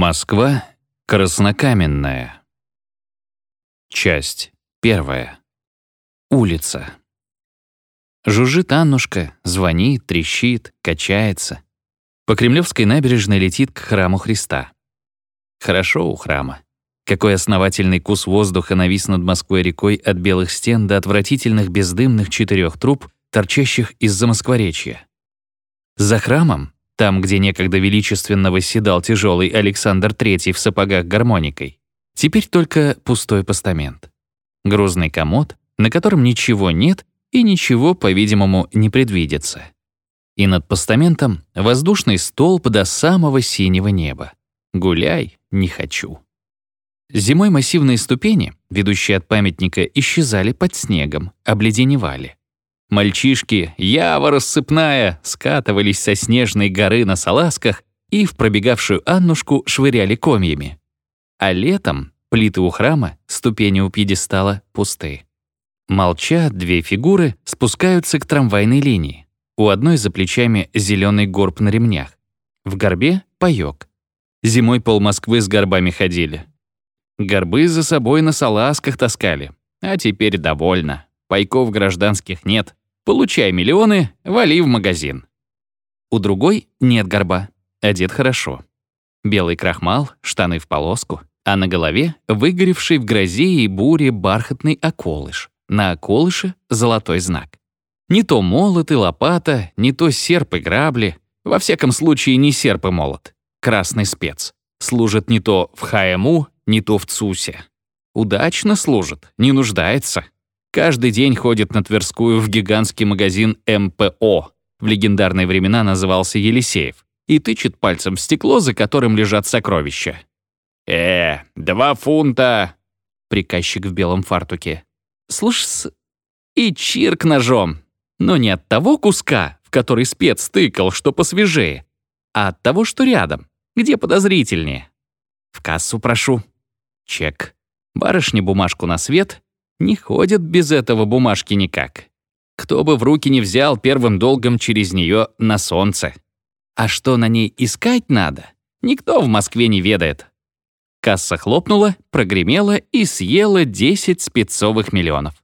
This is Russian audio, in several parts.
Москва, Краснокаменная. Часть первая. Улица. Жужжит Аннушка, звонит, трещит, качается. По Кремлевской набережной летит к храму Христа. Хорошо у храма. Какой основательный кус воздуха навис над Москвой рекой от белых стен до отвратительных бездымных четырех труб, торчащих из-за Москворечья. За храмом там, где некогда величественно восседал тяжелый Александр III в сапогах гармоникой. Теперь только пустой постамент. Грузный комод, на котором ничего нет и ничего, по-видимому, не предвидится. И над постаментом воздушный столб до самого синего неба. Гуляй, не хочу. Зимой массивные ступени, ведущие от памятника, исчезали под снегом, обледеневали. Мальчишки, ява рассыпная, скатывались со снежной горы на салазках и в пробегавшую Аннушку швыряли комьями. А летом плиты у храма, ступени у пьедестала пусты. Молча, две фигуры спускаются к трамвайной линии. У одной за плечами зеленый горб на ремнях. В горбе — паёк. Зимой пол Москвы с горбами ходили. Горбы за собой на салазках таскали. А теперь довольно. Пайков гражданских нет. Получай миллионы, вали в магазин. У другой нет горба, одет хорошо. Белый крахмал, штаны в полоску, а на голове выгоревший в грозе и буре бархатный околыш. На околыше золотой знак. Не то молот и лопата, не то серп и грабли. Во всяком случае, не серп и молот. Красный спец. Служит не то в ХМУ, не то в ЦУСе. Удачно служит, не нуждается. Каждый день ходит на Тверскую в гигантский магазин МПО. В легендарные времена назывался Елисеев. И тычет пальцем в стекло, за которым лежат сокровища. «Э, два фунта!» Приказчик в белом фартуке. «Слушай, и чирк ножом. Но не от того куска, в который спец тыкал, что посвежее, а от того, что рядом, где подозрительнее. В кассу прошу. Чек. Барышня бумажку на свет, не ходят без этого бумажки никак. Кто бы в руки не взял первым долгом через нее на солнце. А что на ней искать надо, никто в Москве не ведает. Касса хлопнула, прогремела и съела 10 спецовых миллионов.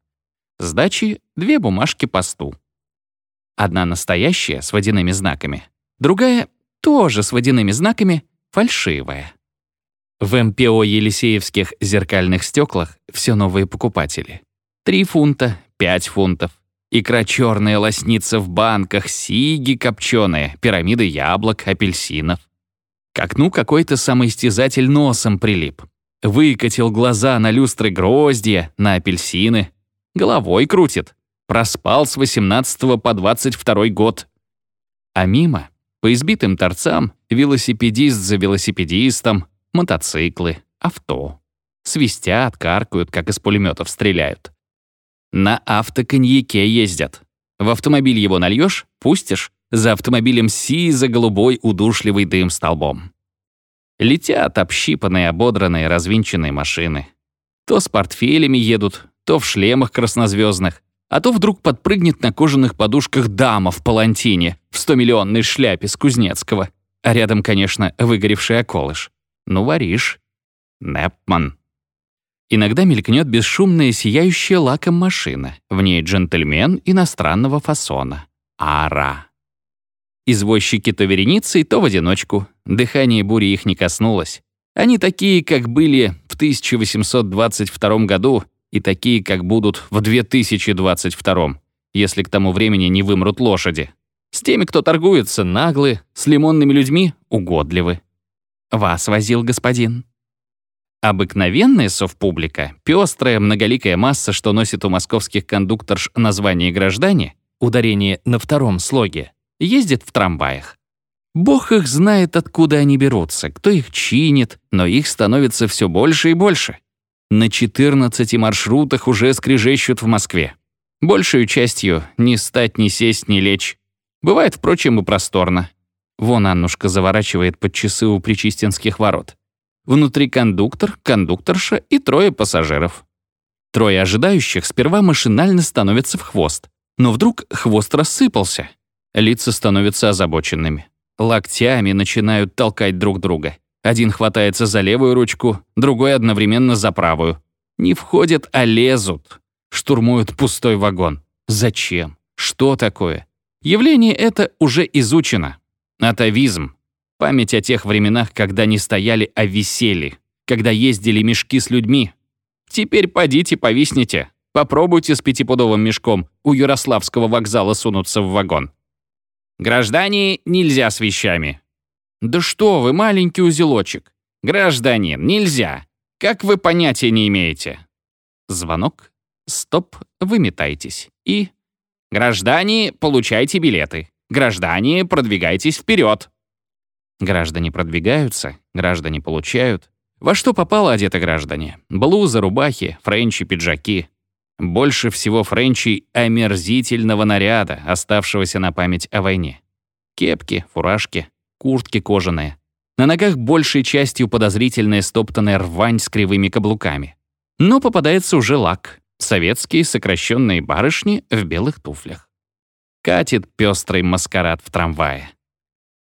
Сдачи — две бумажки по сту. Одна настоящая, с водяными знаками, другая, тоже с водяными знаками, фальшивая. В МПО Елисеевских зеркальных стеклах все новые покупатели. Три фунта, пять фунтов. Икра черная лоснится в банках, сиги копченые, пирамиды яблок, апельсинов. К окну какой-то самоистязатель носом прилип. Выкатил глаза на люстры гроздья, на апельсины. Головой крутит. Проспал с 18 по 22 год. А мимо, по избитым торцам, велосипедист за велосипедистом, мотоциклы, авто. Свистят, каркают, как из пулеметов стреляют. На автоконьяке ездят. В автомобиль его нальешь, пустишь, за автомобилем сизо-голубой удушливый дым столбом. Летят общипанные, ободранные, развинченные машины. То с портфелями едут, то в шлемах краснозвездных, а то вдруг подпрыгнет на кожаных подушках дама в палантине в 100-миллионной шляпе с Кузнецкого, а рядом, конечно, выгоревший околыш. Ну, варишь. Непман. Иногда мелькнет бесшумная сияющая лаком машина. В ней джентльмен иностранного фасона. Ара. Извозчики то вереницей, то в одиночку. Дыхание бури их не коснулось. Они такие, как были в 1822 году, и такие, как будут в 2022, если к тому времени не вымрут лошади. С теми, кто торгуется, наглы, с лимонными людьми — угодливы. Вас возил господин». Обыкновенная совпублика, пестрая, многоликая масса, что носит у московских кондукторш название «граждане», ударение на втором слоге, ездит в трамваях. Бог их знает, откуда они берутся, кто их чинит, но их становится все больше и больше. На 14 маршрутах уже скрежещут в Москве. Большую частью ни стать, ни сесть, ни лечь. Бывает, впрочем, и просторно. Вон Аннушка заворачивает под часы у Причистинских ворот. Внутри кондуктор, кондукторша и трое пассажиров. Трое ожидающих сперва машинально становятся в хвост. Но вдруг хвост рассыпался. Лица становятся озабоченными. Локтями начинают толкать друг друга. Один хватается за левую ручку, другой одновременно за правую. Не входят, а лезут. Штурмуют пустой вагон. Зачем? Что такое? Явление это уже изучено. Атовизм. Память о тех временах, когда не стояли, а висели. Когда ездили мешки с людьми. Теперь подите, повисните. Попробуйте с пятипудовым мешком у Ярославского вокзала сунуться в вагон. Граждане, нельзя с вещами. Да что вы, маленький узелочек. Гражданин, нельзя. Как вы понятия не имеете? Звонок. Стоп, выметайтесь. И... Граждане, получайте билеты. Граждане, продвигайтесь вперед. Граждане продвигаются, граждане получают. Во что попало одеты граждане? Блузы, рубахи, френчи, пиджаки. Больше всего френчей омерзительного наряда, оставшегося на память о войне. Кепки, фуражки, куртки кожаные. На ногах большей частью подозрительная стоптанная рвань с кривыми каблуками. Но попадается уже лак. Советские сокращенные барышни в белых туфлях. Катит пестрый маскарад в трамвае.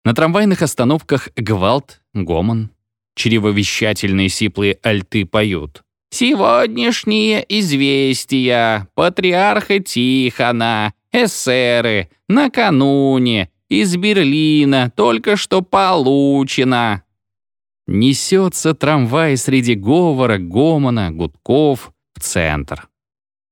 На трамвайных остановках гвалт, гомон. Чревовещательные сиплые альты поют. Сегодняшние известия патриарха Тихона, эсеры, накануне, из Берлина, только что получено. Несется трамвай среди говора, гомона, гудков в центр.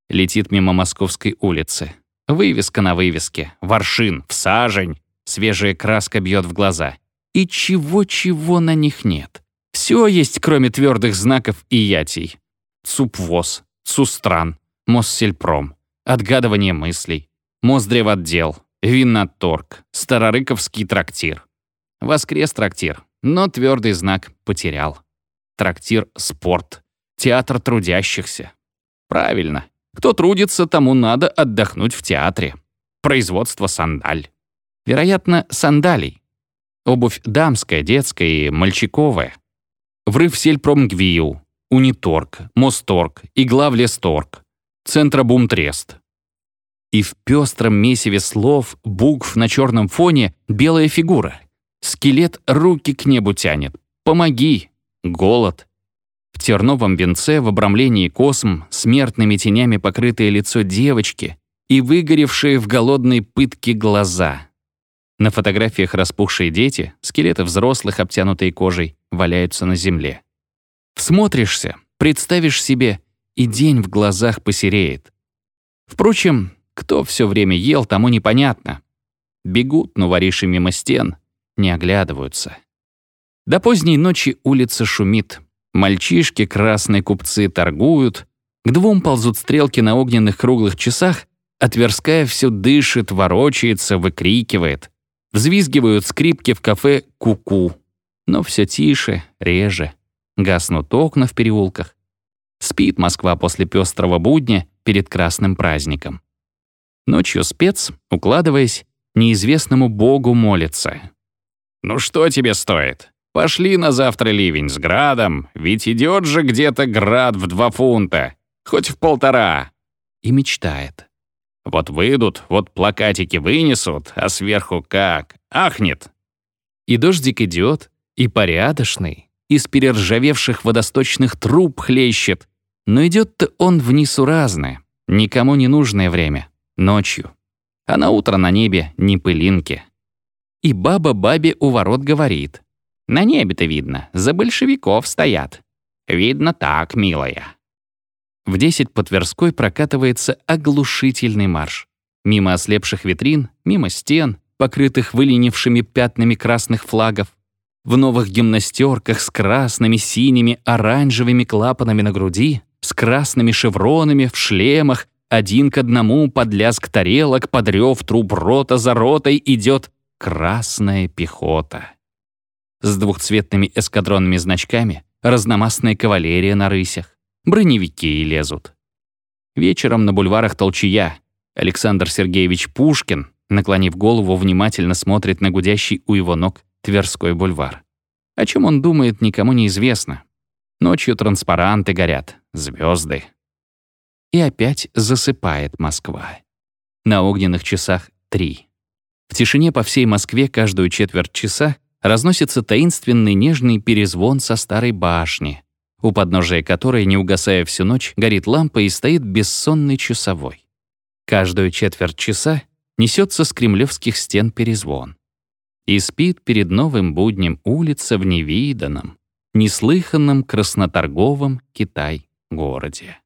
Летит мимо Московской улицы. Вывеска на вывеске, воршин, в сажень, свежая краска бьет в глаза. И чего-чего на них нет. Все есть, кроме твердых знаков и ятий. ЦУПВОЗ, ЦУСТРАН, Моссельпром, отгадывание мыслей, Мосдревотдел, Винноторг, Старорыковский трактир. Воскрес трактир, но твердый знак потерял. Трактир «Спорт», театр трудящихся. Правильно. Кто трудится, тому надо отдохнуть в театре. Производство сандаль. Вероятно, сандалий. Обувь дамская, детская и мальчиковая. Врыв сельпромгвию, Униторг, Мосторг и Главлесторг, Центробумтрест. И в пестром месиве слов, букв на черном фоне белая фигура. Скелет руки к небу тянет. «Помоги!» Голод. В терновом венце в обрамлении косм смертными тенями покрытое лицо девочки и выгоревшие в голодной пытке глаза. На фотографиях распухшие дети, скелеты взрослых, обтянутые кожей, валяются на земле. Всмотришься, представишь себе, и день в глазах посереет. Впрочем, кто все время ел, тому непонятно. Бегут, но вориши мимо стен, не оглядываются. До поздней ночи улица шумит. Мальчишки, красные купцы торгуют. К двум ползут стрелки на огненных круглых часах, а Тверская все дышит, ворочается, выкрикивает. Взвизгивают скрипки в кафе «Ку-ку». Но все тише, реже. Гаснут окна в переулках. Спит Москва после пестрого будня перед красным праздником. Ночью спец, укладываясь, неизвестному богу молится. «Ну что тебе стоит? Пошли на завтра ливень с градом, ведь идет же где-то град в два фунта, хоть в полтора». И мечтает. Вот выйдут, вот плакатики вынесут, а сверху как? Ахнет. И дождик идет, и порядочный, из перержавевших водосточных труб хлещет, но идет-то он в несуразное, никому не нужное время ночью. А на утро на небе ни пылинки. И баба бабе у ворот говорит. «На небе-то видно, за большевиков стоят. Видно так, милая». В десять по Тверской прокатывается оглушительный марш. Мимо ослепших витрин, мимо стен, покрытых выленившими пятнами красных флагов, в новых гимнастерках с красными, синими, оранжевыми клапанами на груди, с красными шевронами, в шлемах, один к одному под лязг тарелок, под рев труб рота за ротой идет красная пехота. С двухцветными эскадронными значками разномастная кавалерия на рысях, броневики лезут. Вечером на бульварах толчья Александр Сергеевич Пушкин, наклонив голову, внимательно смотрит на гудящий у его ног Тверской бульвар. О чем он думает, никому не известно. Ночью транспаранты горят, звезды. И опять засыпает Москва. На огненных часах три. В тишине по всей Москве каждую четверть часа разносится таинственный нежный перезвон со старой башни, у подножия которой, не угасая всю ночь, горит лампа и стоит бессонный часовой. Каждую четверть часа несется с кремлевских стен перезвон. И спит перед новым буднем улица в невиданном, неслыханном красноторговом Китай-городе.